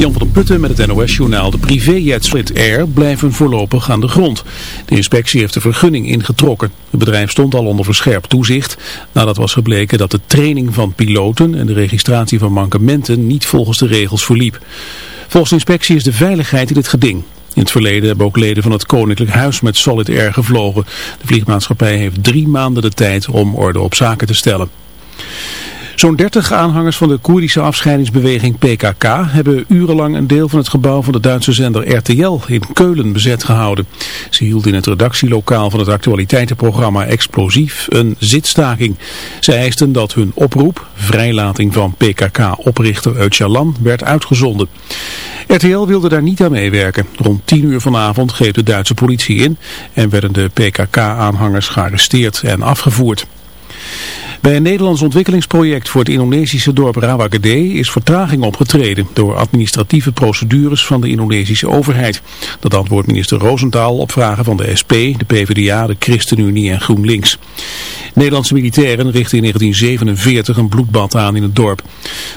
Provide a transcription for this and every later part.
Jan van der Putten met het NOS-journaal. De privéjet Split Air blijven voorlopig aan de grond. De inspectie heeft de vergunning ingetrokken. Het bedrijf stond al onder verscherpt toezicht nadat was gebleken dat de training van piloten en de registratie van mankementen niet volgens de regels verliep. Volgens de inspectie is de veiligheid in het geding. In het verleden hebben ook leden van het Koninklijk Huis met Solid Air gevlogen. De vliegmaatschappij heeft drie maanden de tijd om orde op zaken te stellen. Zo'n 30 aanhangers van de Koerdische afscheidingsbeweging PKK hebben urenlang een deel van het gebouw van de Duitse zender RTL in Keulen bezet gehouden. Ze hielden in het redactielokaal van het actualiteitenprogramma Explosief een zitstaking. Zij eisten dat hun oproep, vrijlating van PKK-oprichter Öcalan, werd uitgezonden. RTL wilde daar niet aan meewerken. Rond 10 uur vanavond greep de Duitse politie in en werden de PKK-aanhangers gearresteerd en afgevoerd. Bij een Nederlands ontwikkelingsproject voor het Indonesische dorp Rawagede is vertraging opgetreden door administratieve procedures van de Indonesische overheid. Dat antwoordt minister Roosentaal op vragen van de SP, de PvdA, de ChristenUnie en GroenLinks. Nederlandse militairen richtten in 1947 een bloedbad aan in het dorp.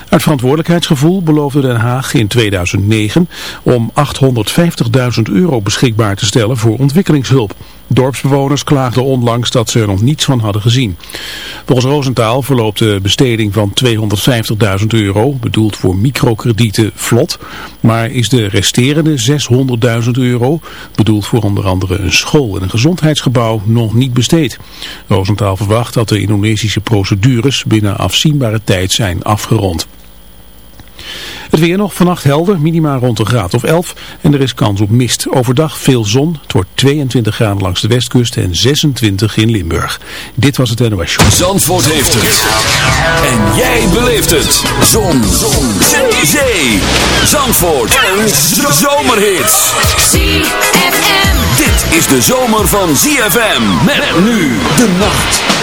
Uit verantwoordelijkheidsgevoel beloofde Den Haag in 2009 om 850.000 euro beschikbaar te stellen voor ontwikkelingshulp. Dorpsbewoners klaagden onlangs dat ze er nog niets van hadden gezien. Volgens Roosentaal verloopt de besteding van 250.000 euro, bedoeld voor microkredieten, vlot. Maar is de resterende 600.000 euro, bedoeld voor onder andere een school en een gezondheidsgebouw, nog niet besteed. Roosentaal verwacht dat de Indonesische procedures binnen afzienbare tijd zijn afgerond. Het weer nog vannacht helder, minima rond een graad of 11 en er is kans op mist. Overdag veel zon, het wordt 22 graden langs de westkust en 26 in Limburg. Dit was het NOS Show. Zandvoort heeft het. En jij beleeft het. Zon. zon. Zee. Zee. Zandvoort. Een zomerhit. ZFM. Dit is de zomer van ZFM. Met nu de nacht.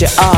You.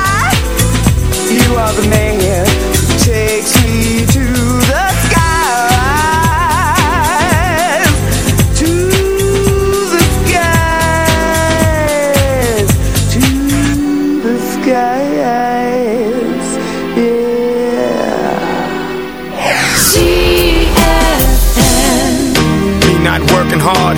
You are the man who takes me to the skies. To the skies. To the skies. Yeah. Me not working hard.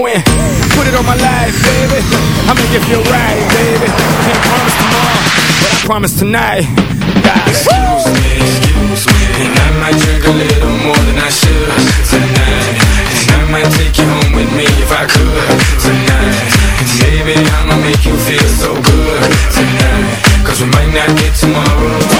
Lohan. Put it on my life, baby. I make it feel right, baby. Can't promise tomorrow, but I promise tonight. God. Excuse me, excuse me, and I might drink a little more than I should tonight. And I might take you home with me if I could tonight. And baby, I'ma make you feel so good tonight. Cause we might not get tomorrow.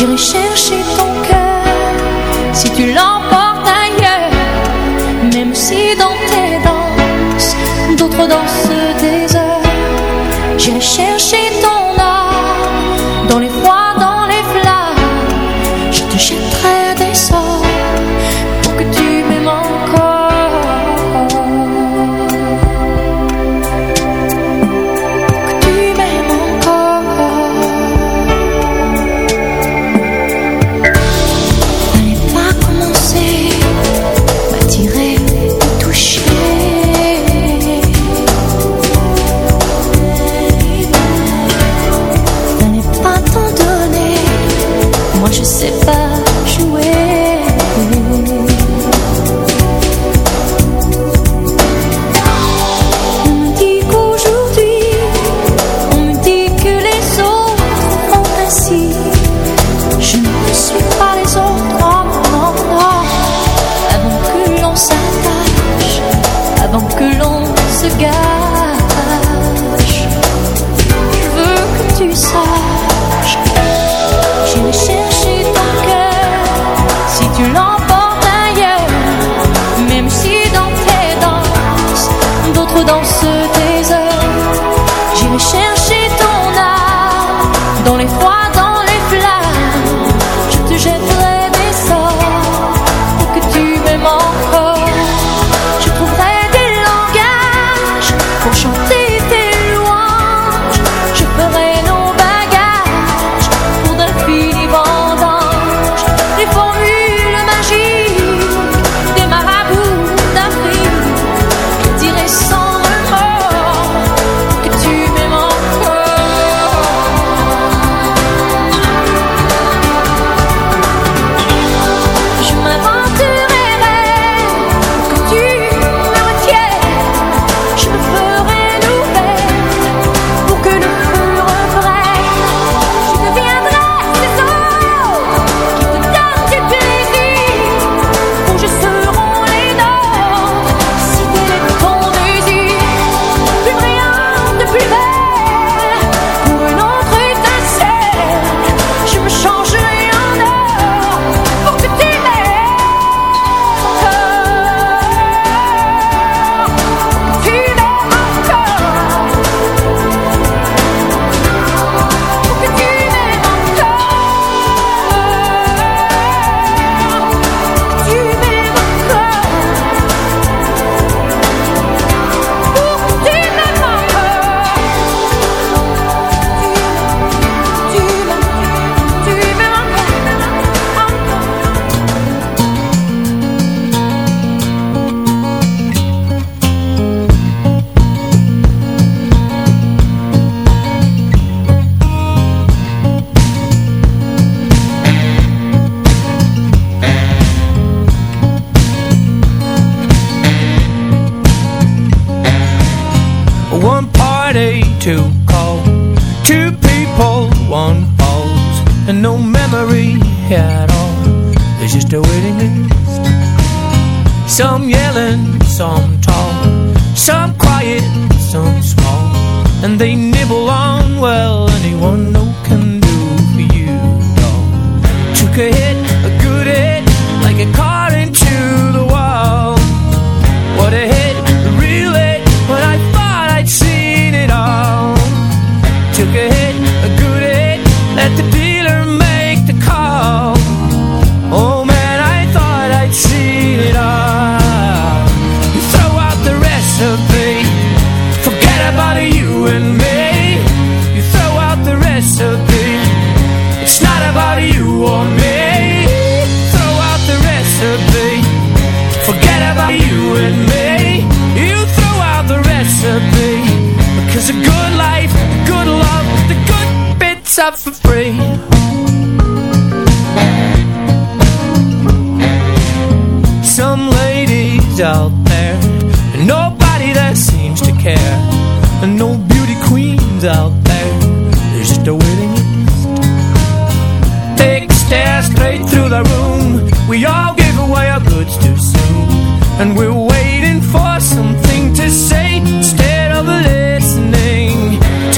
有些事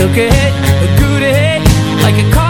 took a hit, a good hit, like a car.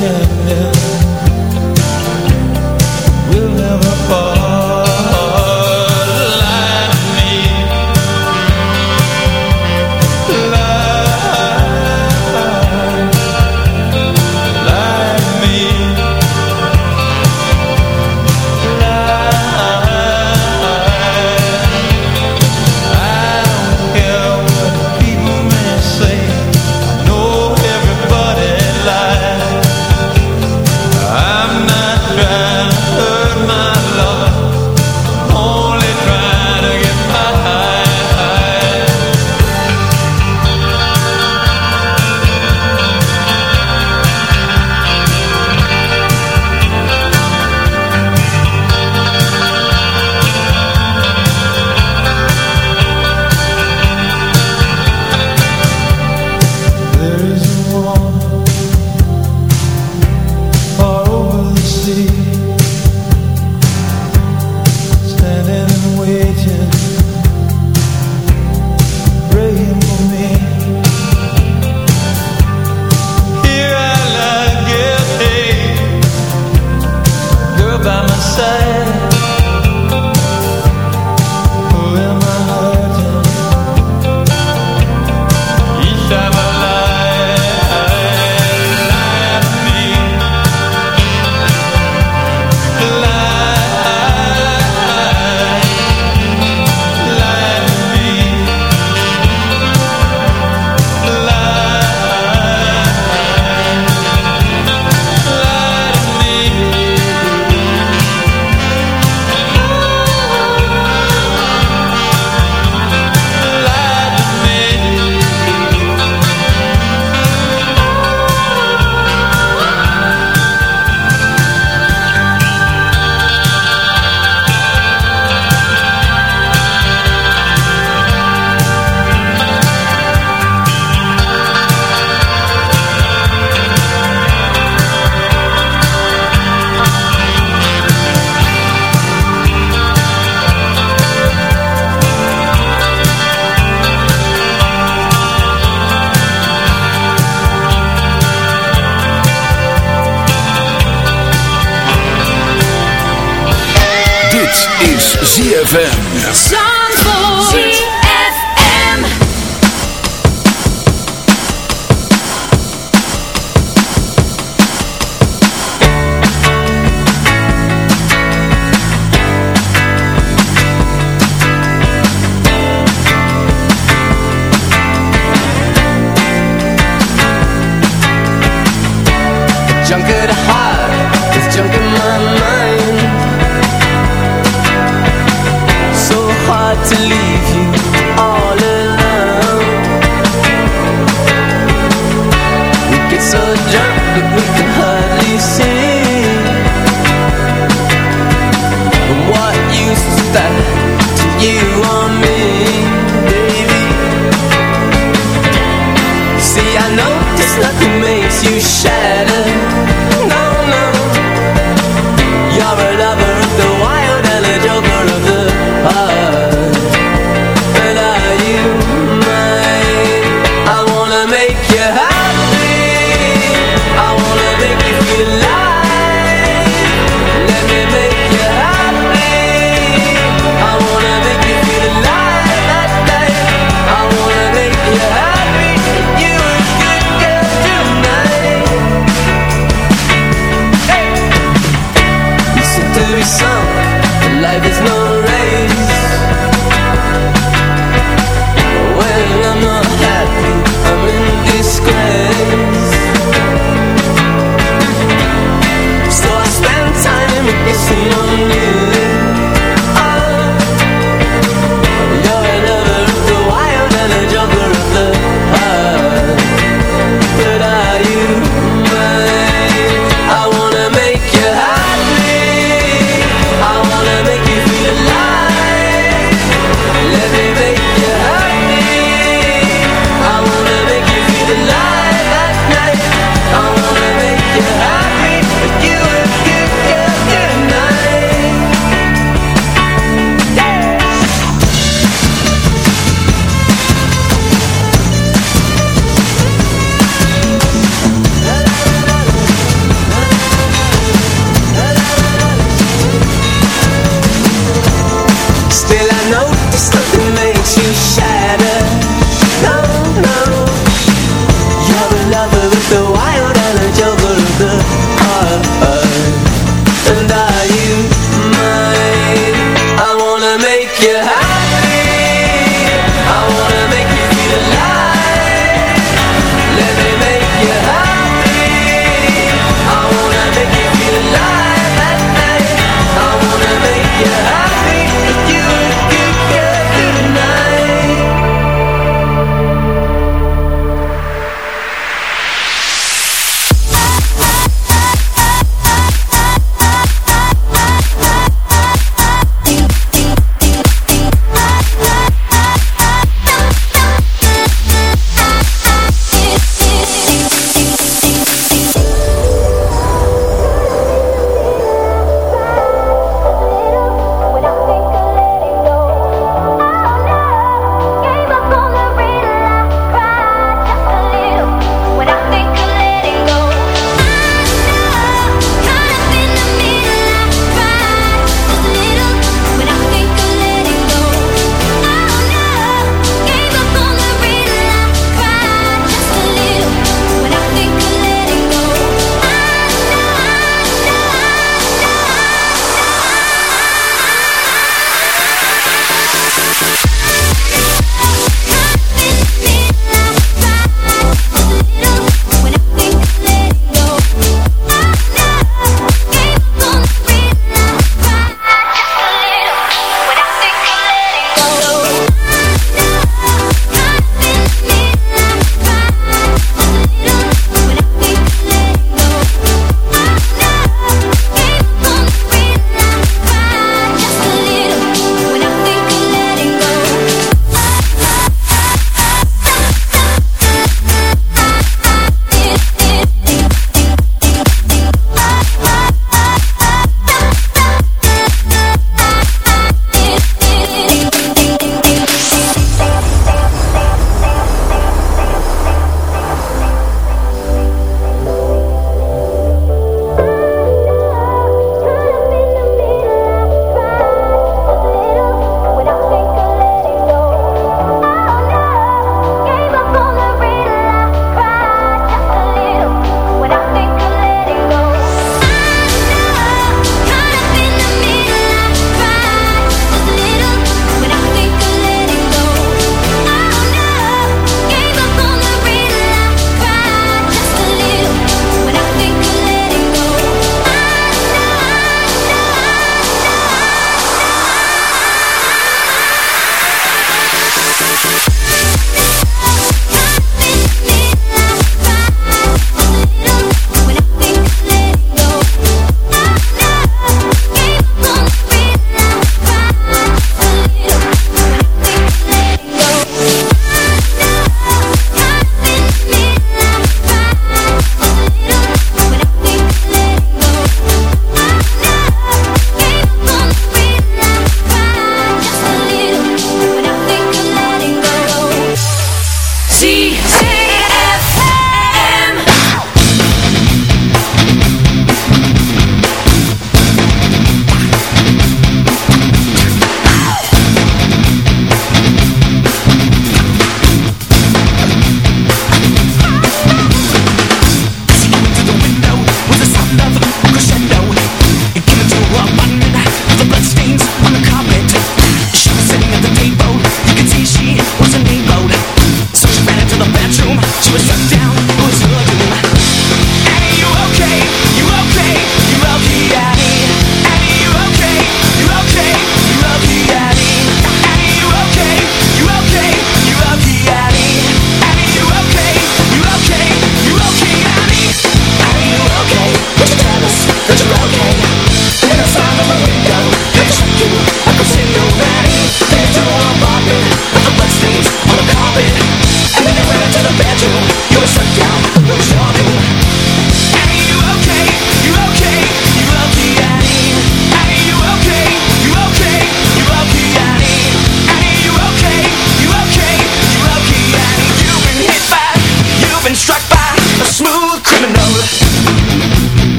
nothing